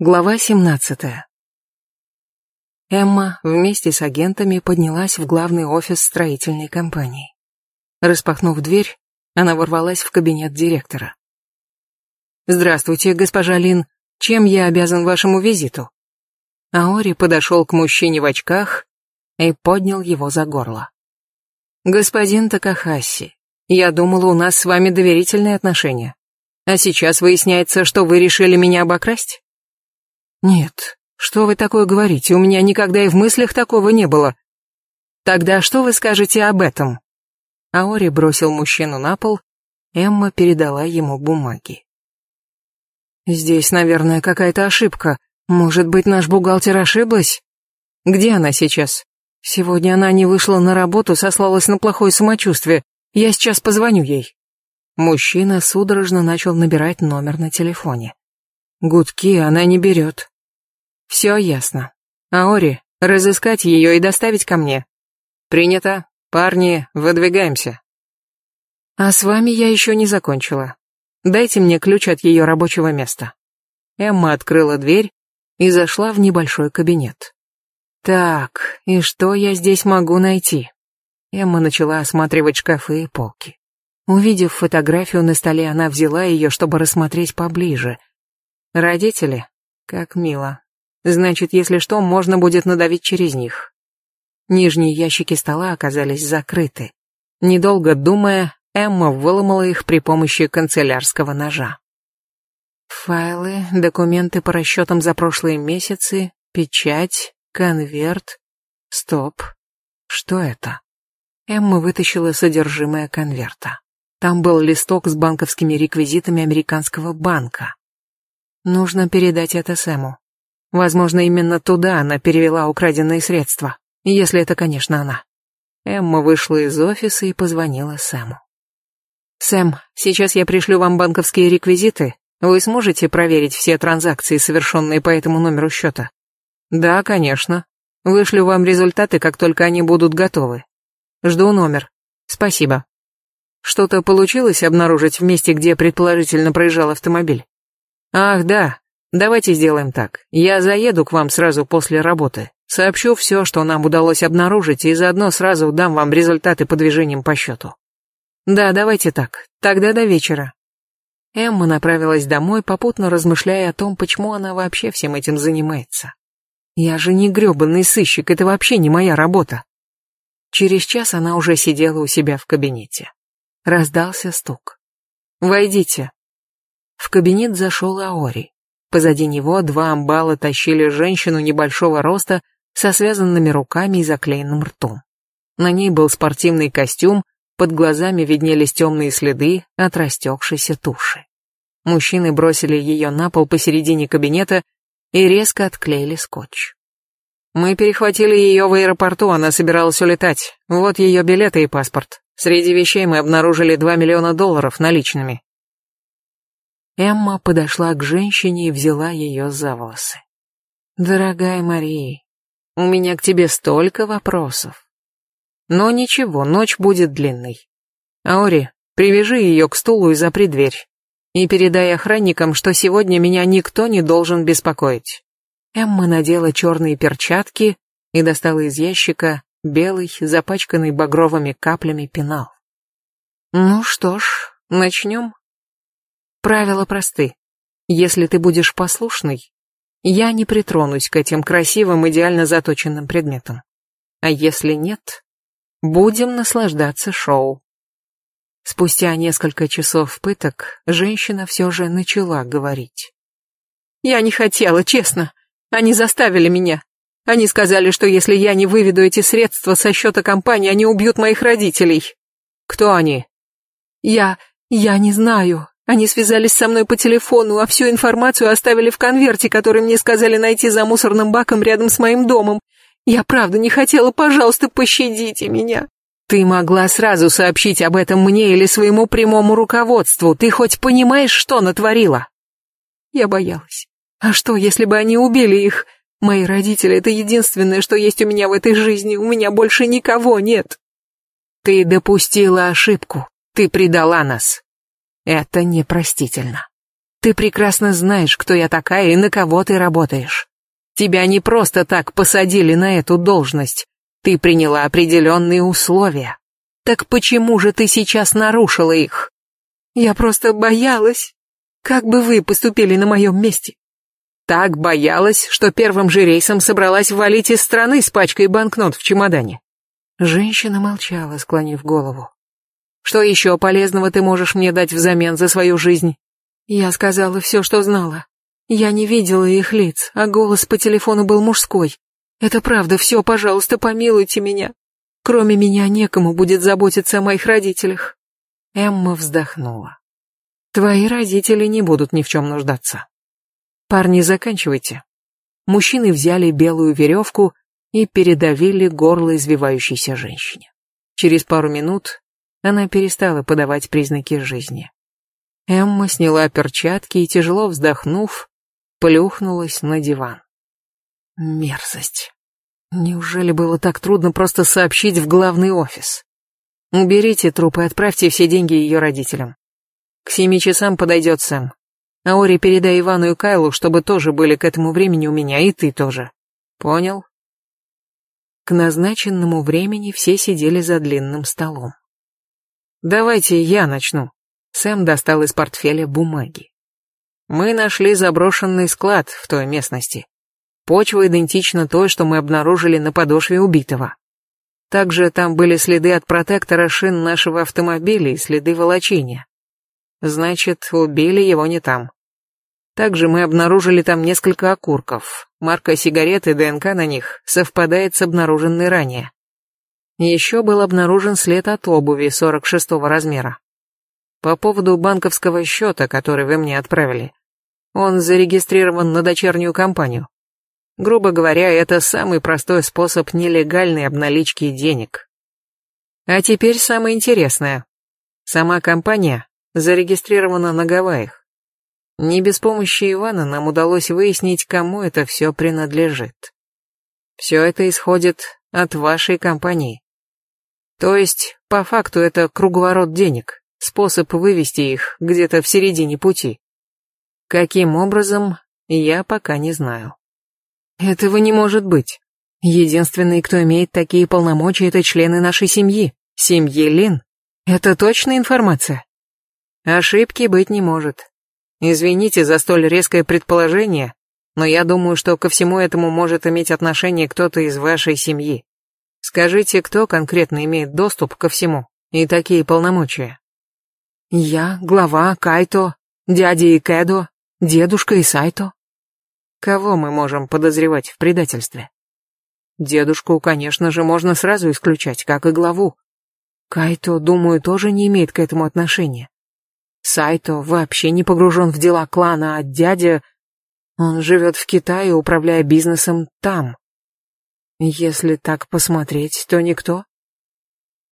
Глава 17. Эмма вместе с агентами поднялась в главный офис строительной компании. Распахнув дверь, она ворвалась в кабинет директора. «Здравствуйте, госпожа Лин. Чем я обязан вашему визиту?» Аори подошел к мужчине в очках и поднял его за горло. «Господин Такахаси, я думала, у нас с вами доверительные отношения. А сейчас выясняется, что вы решили меня обокрасть?» «Нет, что вы такое говорите? У меня никогда и в мыслях такого не было». «Тогда что вы скажете об этом?» Аори бросил мужчину на пол, Эмма передала ему бумаги. «Здесь, наверное, какая-то ошибка. Может быть, наш бухгалтер ошиблась? Где она сейчас? Сегодня она не вышла на работу, сослалась на плохое самочувствие. Я сейчас позвоню ей». Мужчина судорожно начал набирать номер на телефоне. Гудки она не берет. Все ясно. Аори, разыскать ее и доставить ко мне. Принято. Парни, выдвигаемся. А с вами я еще не закончила. Дайте мне ключ от ее рабочего места. Эмма открыла дверь и зашла в небольшой кабинет. Так, и что я здесь могу найти? Эмма начала осматривать шкафы и полки. Увидев фотографию на столе, она взяла ее, чтобы рассмотреть поближе. Родители? Как мило. Значит, если что, можно будет надавить через них. Нижние ящики стола оказались закрыты. Недолго думая, Эмма выломала их при помощи канцелярского ножа. Файлы, документы по расчетам за прошлые месяцы, печать, конверт. Стоп. Что это? Эмма вытащила содержимое конверта. Там был листок с банковскими реквизитами американского банка. Нужно передать это Сэму. Возможно, именно туда она перевела украденные средства, если это, конечно, она. Эмма вышла из офиса и позвонила Сэму. «Сэм, сейчас я пришлю вам банковские реквизиты. Вы сможете проверить все транзакции, совершенные по этому номеру счета?» «Да, конечно. Вышлю вам результаты, как только они будут готовы. Жду номер. Спасибо». «Что-то получилось обнаружить в месте, где предположительно проезжал автомобиль?» Ах, да. Давайте сделаем так. Я заеду к вам сразу после работы. Сообщу все, что нам удалось обнаружить, и заодно сразу дам вам результаты по движениям по счету. Да, давайте так. Тогда до вечера. Эмма направилась домой, попутно размышляя о том, почему она вообще всем этим занимается. Я же не грёбаный сыщик, это вообще не моя работа. Через час она уже сидела у себя в кабинете. Раздался стук. «Войдите», в кабинет зашел Аори. Позади него два амбала тащили женщину небольшого роста со связанными руками и заклеенным ртом. На ней был спортивный костюм, под глазами виднелись темные следы от растекшейся туши. Мужчины бросили ее на пол посередине кабинета и резко отклеили скотч. Мы перехватили ее в аэропорту, она собиралась улетать. Вот ее билеты и паспорт. Среди вещей мы обнаружили 2 миллиона долларов наличными. Эмма подошла к женщине и взяла ее за волосы. «Дорогая Мария, у меня к тебе столько вопросов. Но ничего, ночь будет длинной. Аори, привяжи ее к стулу и запри дверь. И передай охранникам, что сегодня меня никто не должен беспокоить». Эмма надела черные перчатки и достала из ящика белый, запачканный багровыми каплями пенал. «Ну что ж, начнем». Правила просты. Если ты будешь послушный, я не притронусь к этим красивым, идеально заточенным предметам. А если нет, будем наслаждаться шоу. Спустя несколько часов пыток женщина все же начала говорить. «Я не хотела, честно. Они заставили меня. Они сказали, что если я не выведу эти средства со счета компании, они убьют моих родителей». «Кто они?» «Я... я не знаю. Они связались со мной по телефону, а всю информацию оставили в конверте, который мне сказали найти за мусорным баком рядом с моим домом. Я правда не хотела, пожалуйста, пощадите меня. Ты могла сразу сообщить об этом мне или своему прямому руководству. Ты хоть понимаешь, что натворила? Я боялась. А что, если бы они убили их? Мои родители — это единственное, что есть у меня в этой жизни. У меня больше никого нет. Ты допустила ошибку. Ты предала нас. Это непростительно. Ты прекрасно знаешь, кто я такая и на кого ты работаешь. Тебя не просто так посадили на эту должность. Ты приняла определенные условия. Так почему же ты сейчас нарушила их? Я просто боялась. Как бы вы поступили на моем месте? Так боялась, что первым же рейсом собралась валить из страны с пачкой банкнот в чемодане. Женщина молчала, склонив голову. Что еще полезного ты можешь мне дать взамен за свою жизнь? Я сказала все, что знала. Я не видела их лиц, а голос по телефону был мужской. Это правда, все, пожалуйста, помилуйте меня. Кроме меня некому будет заботиться о моих родителях. Эмма вздохнула. Твои родители не будут ни в чем нуждаться. Парни, заканчивайте. Мужчины взяли белую веревку и передавили горло извивающейся женщине. Через пару минут она перестала подавать признаки жизни. Эмма сняла перчатки и, тяжело вздохнув, плюхнулась на диван. Мерзость. Неужели было так трудно просто сообщить в главный офис? Уберите труп и отправьте все деньги ее родителям. К семи часам подойдет Сэм. Аори передай Ивану и Кайлу, чтобы тоже были к этому времени у меня, и ты тоже. Понял? К назначенному времени все сидели за длинным столом. Давайте я начну. Сэм достал из портфеля бумаги. Мы нашли заброшенный склад в той местности. Почва идентична той, что мы обнаружили на подошве убитого. Также там были следы от протектора шин нашего автомобиля и следы волочения. Значит, убили его не там. Также мы обнаружили там несколько окурков. Марка сигарет и ДНК на них совпадает с обнаруженной ранее. Еще был обнаружен след от обуви 46 размера. По поводу банковского счета, который вы мне отправили. Он зарегистрирован на дочернюю компанию. Грубо говоря, это самый простой способ нелегальной обналички денег. А теперь самое интересное. Сама компания зарегистрирована на Гавайях. Не без помощи Ивана нам удалось выяснить, кому это все принадлежит. Все это исходит от вашей компании. То есть, по факту, это круговорот денег, способ вывести их где-то в середине пути. Каким образом, я пока не знаю. Этого не может быть. Единственный, кто имеет такие полномочия, это члены нашей семьи, семьи Лин. Это точная информация? Ошибки быть не может. Извините за столь резкое предположение, но я думаю, что ко всему этому может иметь отношение кто-то из вашей семьи. Скажите, кто конкретно имеет доступ ко всему и такие полномочия? Я, глава, Кайто, дядя Икэдо, дедушка и Сайто. Кого мы можем подозревать в предательстве? Дедушку, конечно же, можно сразу исключать, как и главу. Кайто, думаю, тоже не имеет к этому отношения. Сайто вообще не погружен в дела клана, а дядя... Он живет в Китае, управляя бизнесом там. Если так посмотреть, то никто.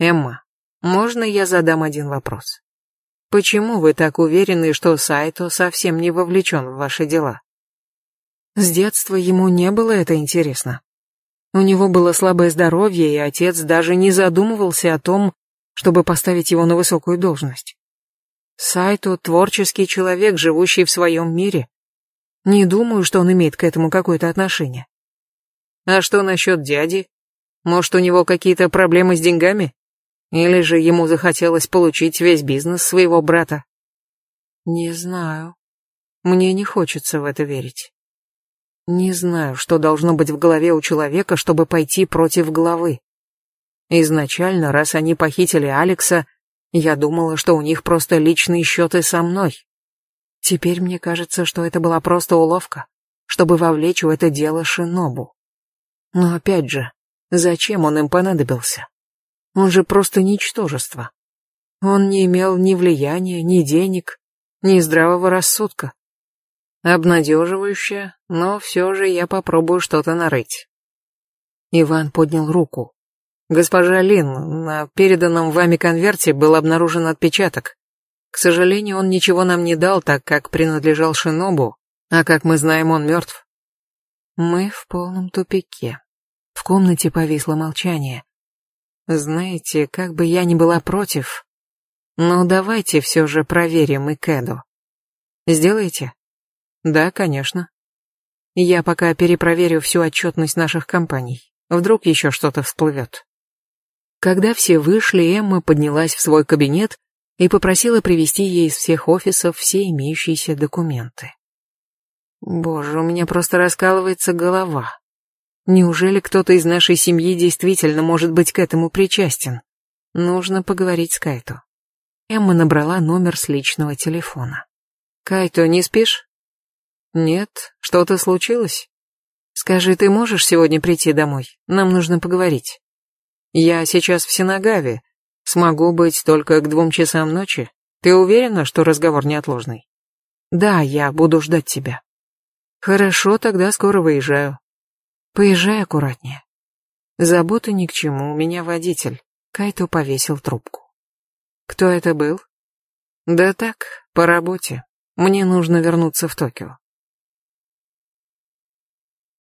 Эмма, можно я задам один вопрос? Почему вы так уверены, что Сайто совсем не вовлечен в ваши дела? С детства ему не было это интересно. У него было слабое здоровье, и отец даже не задумывался о том, чтобы поставить его на высокую должность. Сайто — творческий человек, живущий в своем мире. Не думаю, что он имеет к этому какое-то отношение. А что насчет дяди? Может, у него какие-то проблемы с деньгами? Или же ему захотелось получить весь бизнес своего брата? Не знаю. Мне не хочется в это верить. Не знаю, что должно быть в голове у человека, чтобы пойти против главы. Изначально, раз они похитили Алекса, я думала, что у них просто личные счеты со мной. Теперь мне кажется, что это была просто уловка, чтобы вовлечь в это дело Шинобу. Но опять же, зачем он им понадобился? Он же просто ничтожество. Он не имел ни влияния, ни денег, ни здравого рассудка. Обнадеживающе, но все же я попробую что-то нарыть. Иван поднял руку. Госпожа Лин, на переданном вами конверте был обнаружен отпечаток. К сожалению, он ничего нам не дал, так как принадлежал Шинобу, а как мы знаем, он мертв. Мы в полном тупике. В комнате повисло молчание. Знаете, как бы я ни была против, но давайте все же проверим и Кэду. Сделаете? Да, конечно. Я пока перепроверю всю отчетность наших компаний. Вдруг еще что-то всплывет. Когда все вышли, Эмма поднялась в свой кабинет и попросила привезти ей из всех офисов все имеющиеся документы. Боже, у меня просто раскалывается голова. Неужели кто-то из нашей семьи действительно может быть к этому причастен? Нужно поговорить с Кайто. Эмма набрала номер с личного телефона. «Кайто, не спишь?» «Нет, что-то случилось?» «Скажи, ты можешь сегодня прийти домой? Нам нужно поговорить». «Я сейчас в Синагаве. Смогу быть только к двум часам ночи. Ты уверена, что разговор неотложный?» «Да, я буду ждать тебя». «Хорошо, тогда скоро выезжаю». «Поезжай аккуратнее». «Заботы ни к чему, у меня водитель». Кайто повесил трубку. «Кто это был?» «Да так, по работе. Мне нужно вернуться в Токио.